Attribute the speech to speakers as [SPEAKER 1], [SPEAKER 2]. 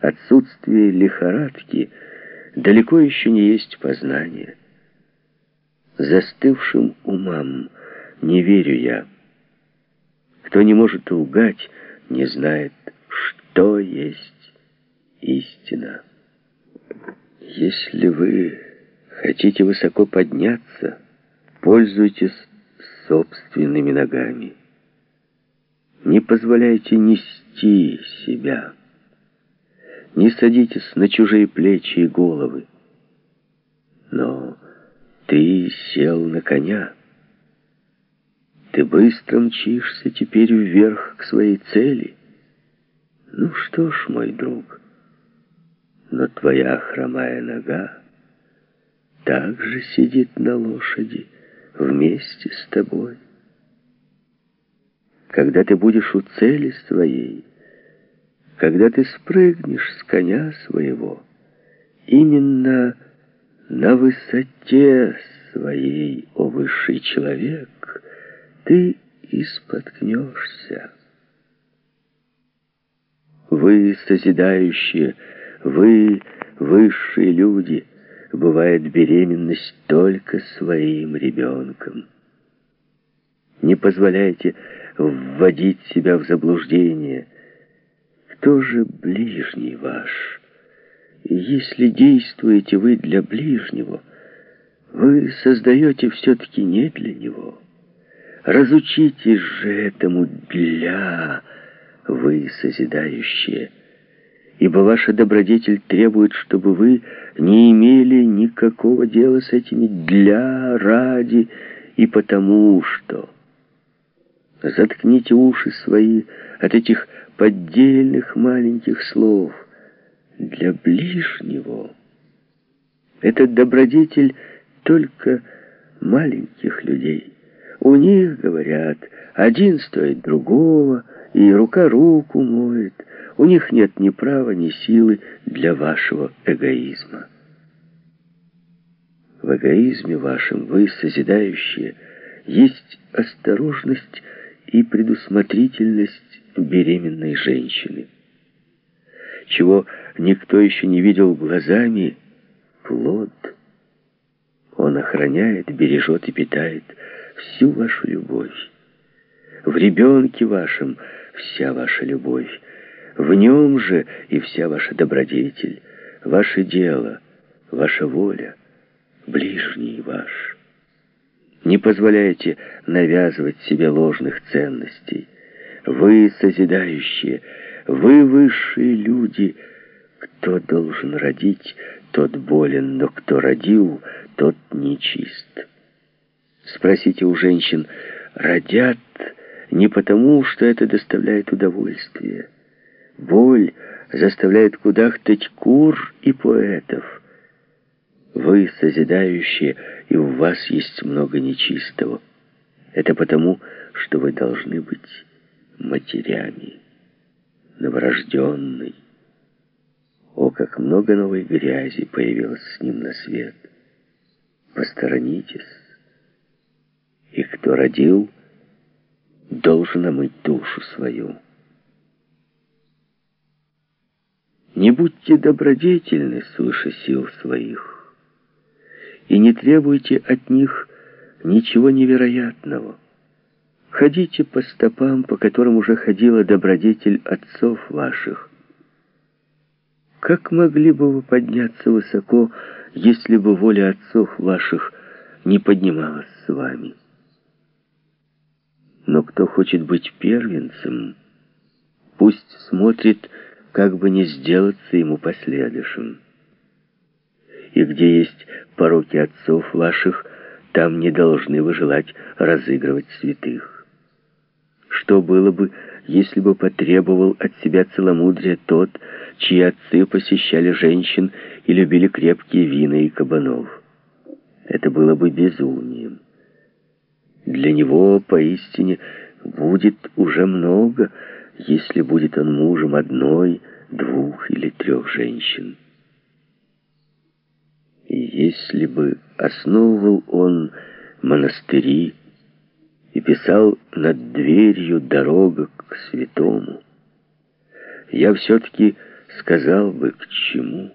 [SPEAKER 1] Отсутствие лихорадки далеко еще не есть познание. Застывшим умам не верю я. Кто не может лгать, не знает, что есть истина. Если вы хотите высоко подняться, пользуйтесь собственными ногами. Не позволяйте нести себя. Не садитесь на чужие плечи и головы. Но ты сел на коня. Ты быстро мчишься теперь вверх к своей цели. Ну что ж, мой друг, но твоя хромая нога также сидит на лошади вместе с тобой. Когда ты будешь у цели своей, когда ты спрыгнешь с коня своего, именно на высоте своей, о высший человек, ты и споткнешься. Вы, созидающие, вы, высшие люди, бывает беременность только своим ребенком. Не позволяйте вводить себя в заблуждение. Кто же ближний ваш? Если действуете вы для ближнего, вы создаете все-таки не для него. Разучитесь же этому «для» вы созидающие, ибо ваша добродетель требует, чтобы вы не имели никакого дела с этими «для», «ради» и «потому что». Заткните уши свои от этих поддельных маленьких слов для ближнего. Этот добродетель только маленьких людей. У них, говорят, один стоит другого, и рука руку моет. У них нет ни права, ни силы для вашего эгоизма. В эгоизме вашем вы, созидающие, есть осторожность и предусмотрительность беременной женщины. Чего никто еще не видел глазами, плод. Он охраняет, бережет и питает всю вашу любовь. В ребенке вашем вся ваша любовь. В нем же и вся ваша добродетель, ваше дело, ваша воля, ближний ваш. Не позволяйте навязывать себе ложных ценностей. Вы, созидающие, вы высшие люди. Кто должен родить, тот болен, но кто родил, тот нечист. Спросите у женщин, родят не потому, что это доставляет удовольствие. Боль заставляет кудахтать кур и поэтов. Вы, созидающие, и у вас есть много нечистого. Это потому, что вы должны быть матерями, новорожденной. О, как много новой грязи появилось с ним на свет. Посторонитесь. И кто родил, должен омыть душу свою. Не будьте добродетельны свыше сил своих и не требуйте от них ничего невероятного. Ходите по стопам, по которым уже ходила добродетель отцов ваших. Как могли бы вы подняться высоко, если бы воля отцов ваших не поднималась с вами? Но кто хочет быть первенцем, пусть смотрит, как бы не сделаться ему последующим и где есть пороки отцов ваших, там не должны вы желать разыгрывать святых. Что было бы, если бы потребовал от себя целомудрия тот, чьи отцы посещали женщин и любили крепкие вина и кабанов? Это было бы безумием. Для него поистине будет уже много, если будет он мужем одной, двух или трех женщин. Если бы основывал он монастыри и писал над дверью дорога к святому, я все-таки сказал бы, к чему.